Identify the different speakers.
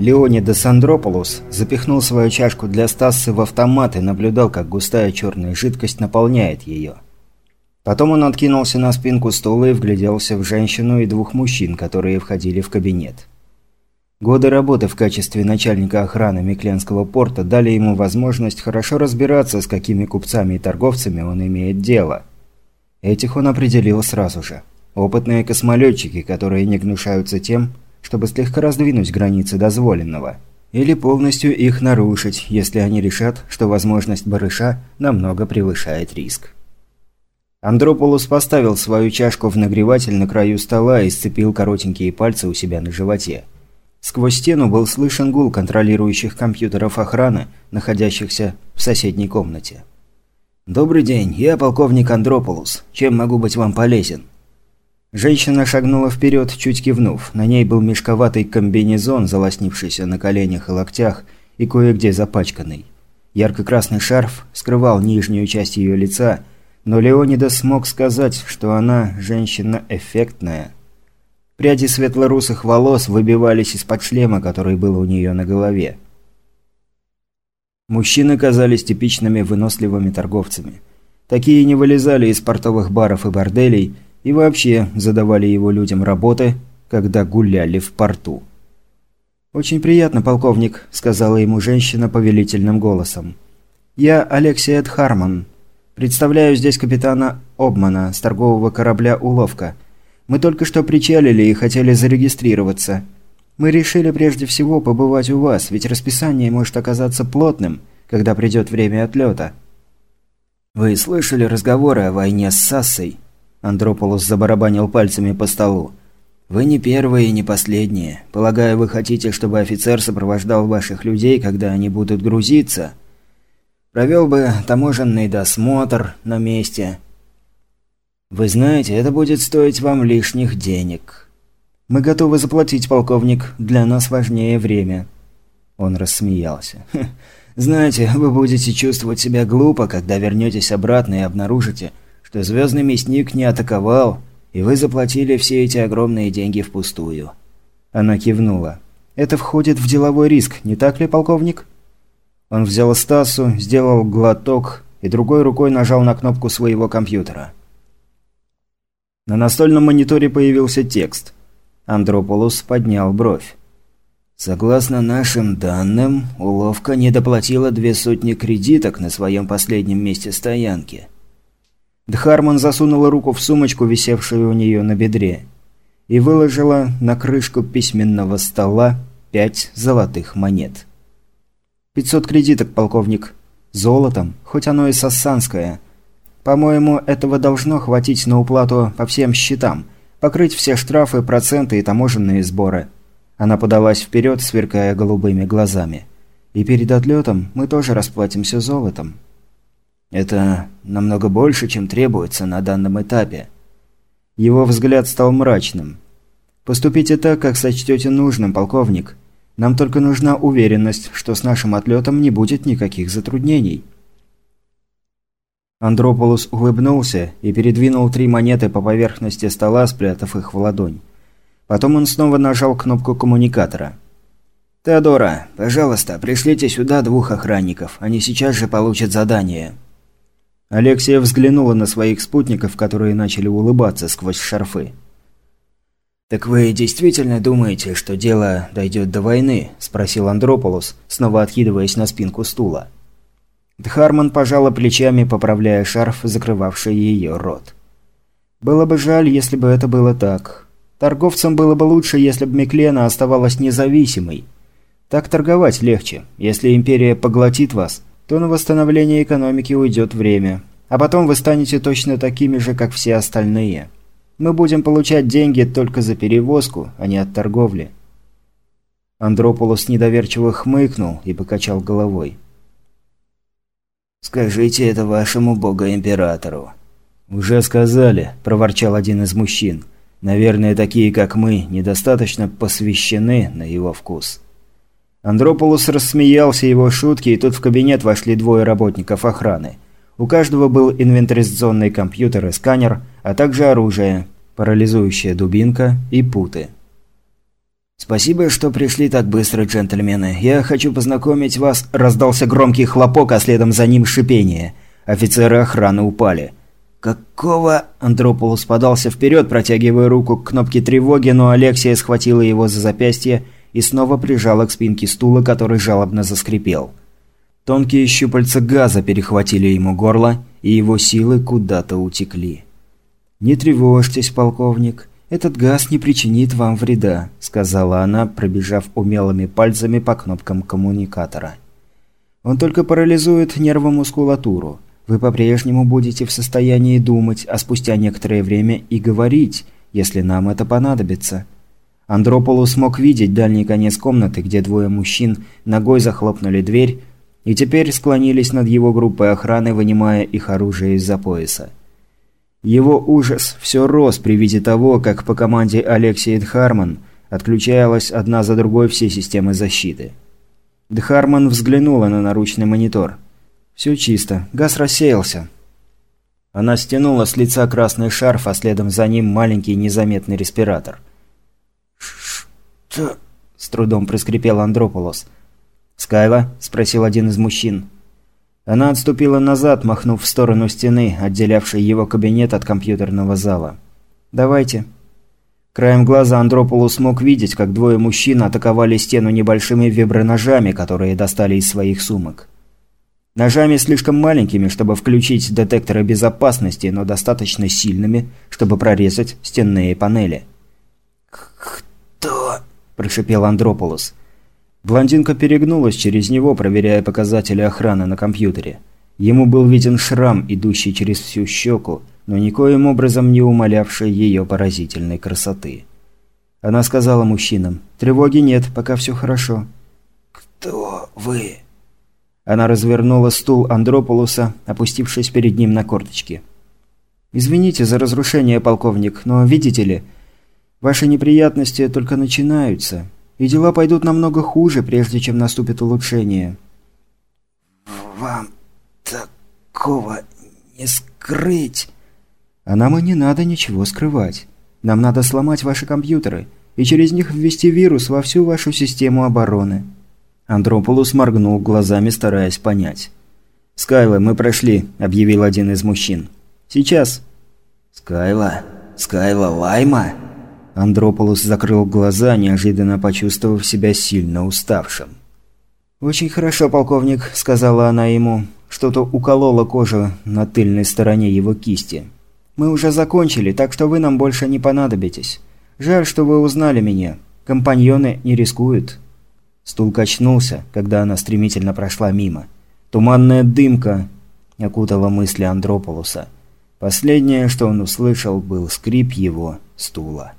Speaker 1: Леонидас Андрополус запихнул свою чашку для Стассы в автомат и наблюдал, как густая черная жидкость наполняет ее. Потом он откинулся на спинку стула и вгляделся в женщину и двух мужчин, которые входили в кабинет. Годы работы в качестве начальника охраны Микленского порта дали ему возможность хорошо разбираться, с какими купцами и торговцами он имеет дело. Этих он определил сразу же. Опытные космолетчики, которые не гнушаются тем, чтобы слегка раздвинуть границы дозволенного. Или полностью их нарушить, если они решат, что возможность барыша намного превышает риск. Андрополус поставил свою чашку в нагреватель на краю стола и сцепил коротенькие пальцы у себя на животе. Сквозь стену был слышен гул контролирующих компьютеров охраны, находящихся в соседней комнате. «Добрый день, я полковник Андрополус. Чем могу быть вам полезен?» Женщина шагнула вперед, чуть кивнув. На ней был мешковатый комбинезон, залоснившийся на коленях и локтях и кое-где запачканный. Ярко-красный шарф скрывал нижнюю часть ее лица, но Леонидас смог сказать, что она женщина эффектная. Пряди светло-русых волос выбивались из-под шлема, который был у нее на голове. Мужчины казались типичными выносливыми торговцами. Такие не вылезали из портовых баров и борделей – и вообще задавали его людям работы, когда гуляли в порту. «Очень приятно, полковник», – сказала ему женщина повелительным голосом. «Я Алексей Харман. Представляю здесь капитана Обмана с торгового корабля «Уловка». Мы только что причалили и хотели зарегистрироваться. Мы решили прежде всего побывать у вас, ведь расписание может оказаться плотным, когда придет время отлета». «Вы слышали разговоры о войне с Сассой?» Андрополос забарабанил пальцами по столу. «Вы не первые и не последние. Полагаю, вы хотите, чтобы офицер сопровождал ваших людей, когда они будут грузиться? Провел бы таможенный досмотр на месте. Вы знаете, это будет стоить вам лишних денег. Мы готовы заплатить, полковник. Для нас важнее время». Он рассмеялся. «Знаете, вы будете чувствовать себя глупо, когда вернетесь обратно и обнаружите, что Звездный Мясник не атаковал, и вы заплатили все эти огромные деньги впустую». Она кивнула. «Это входит в деловой риск, не так ли, полковник?» Он взял Стасу, сделал глоток и другой рукой нажал на кнопку своего компьютера. На настольном мониторе появился текст. Андрополус поднял бровь. Согласно нашим данным, уловка не доплатила две сотни кредиток на своем последнем месте стоянки. Дхарман засунула руку в сумочку, висевшую у нее на бедре, и выложила на крышку письменного стола пять золотых монет. «Пятьсот кредиток, полковник. Золотом, хоть оно и сассанское. По-моему, этого должно хватить на уплату по всем счетам, покрыть все штрафы, проценты и таможенные сборы». Она подалась вперед, сверкая голубыми глазами. «И перед отлетом мы тоже расплатимся золотом». Это намного больше, чем требуется на данном этапе. Его взгляд стал мрачным. «Поступите так, как сочтете нужным, полковник. Нам только нужна уверенность, что с нашим отлетом не будет никаких затруднений». Андрополус улыбнулся и передвинул три монеты по поверхности стола, спрятав их в ладонь. Потом он снова нажал кнопку коммуникатора. «Теодора, пожалуйста, пришлите сюда двух охранников. Они сейчас же получат задание». Алексия взглянула на своих спутников, которые начали улыбаться сквозь шарфы. «Так вы действительно думаете, что дело дойдет до войны?» – спросил Андрополос, снова откидываясь на спинку стула. Дхарман пожала плечами, поправляя шарф, закрывавший ее рот. «Было бы жаль, если бы это было так. Торговцам было бы лучше, если бы Миклена оставалась независимой. Так торговать легче. Если Империя поглотит вас, то на восстановление экономики уйдет время. А потом вы станете точно такими же, как все остальные. Мы будем получать деньги только за перевозку, а не от торговли». Андрополос недоверчиво хмыкнул и покачал головой. «Скажите это вашему бога-императору». «Уже сказали», – проворчал один из мужчин. «Наверное, такие, как мы, недостаточно посвящены на его вкус». Андрополус рассмеялся его шутке, и тут в кабинет вошли двое работников охраны. У каждого был инвентаризационный компьютер и сканер, а также оружие, парализующая дубинка и путы. «Спасибо, что пришли так быстро, джентльмены. Я хочу познакомить вас...» Раздался громкий хлопок, а следом за ним шипение. Офицеры охраны упали. «Какого...» Андрополус подался вперед, протягивая руку к кнопке тревоги, но Алексия схватила его за запястье и снова прижала к спинке стула, который жалобно заскрипел. Тонкие щупальца газа перехватили ему горло, и его силы куда-то утекли. «Не тревожьтесь, полковник. «Этот газ не причинит вам вреда», – сказала она, пробежав умелыми пальцами по кнопкам коммуникатора. «Он только парализует нервомускулатуру. Вы по-прежнему будете в состоянии думать, а спустя некоторое время и говорить, если нам это понадобится». Андрополус смог видеть дальний конец комнаты, где двое мужчин ногой захлопнули дверь и теперь склонились над его группой охраны, вынимая их оружие из-за пояса. Его ужас все рос при виде того, как по команде Алексея Дхарман отключалась одна за другой все системы защиты. Дхарман взглянула на наручный монитор. «Все чисто. Газ рассеялся». Она стянула с лица красный шарф, а следом за ним маленький незаметный респиратор. «Что?» – с трудом проскрипел Андрополос. «Скайла?» – спросил один из мужчин. Она отступила назад, махнув в сторону стены, отделявшей его кабинет от компьютерного зала. «Давайте». Краем глаза Андрополу смог видеть, как двое мужчин атаковали стену небольшими виброножами, которые достали из своих сумок. Ножами слишком маленькими, чтобы включить детекторы безопасности, но достаточно сильными, чтобы прорезать стенные панели.
Speaker 2: «Кто?»
Speaker 1: – прошипел Андрополос. Блондинка перегнулась через него, проверяя показатели охраны на компьютере. Ему был виден шрам, идущий через всю щеку, но никоим образом не умалявший ее поразительной красоты. Она сказала мужчинам, «Тревоги нет, пока все хорошо».
Speaker 2: «Кто вы?»
Speaker 1: Она развернула стул Андрополуса, опустившись перед ним на корточки. «Извините за разрушение, полковник, но, видите ли, ваши неприятности только начинаются и дела пойдут намного хуже, прежде чем наступит улучшение.
Speaker 2: «Вам такого не скрыть!»
Speaker 1: «А нам и не надо ничего скрывать. Нам надо сломать ваши компьютеры и через них ввести вирус во всю вашу систему обороны». Андрополус моргнул глазами, стараясь понять. «Скайла, мы прошли», – объявил один из мужчин. «Сейчас».
Speaker 2: «Скайла? Скайла Лайма?»
Speaker 1: Андрополус закрыл глаза, неожиданно почувствовав себя сильно уставшим. «Очень хорошо, полковник», – сказала она ему. Что-то укололо кожу на тыльной стороне его кисти. «Мы уже закончили, так что вы нам больше не понадобитесь. Жаль, что вы узнали меня. Компаньоны не рискуют». Стул качнулся, когда она стремительно прошла мимо. Туманная дымка окутала мысли Андрополуса. Последнее, что он услышал, был скрип его стула.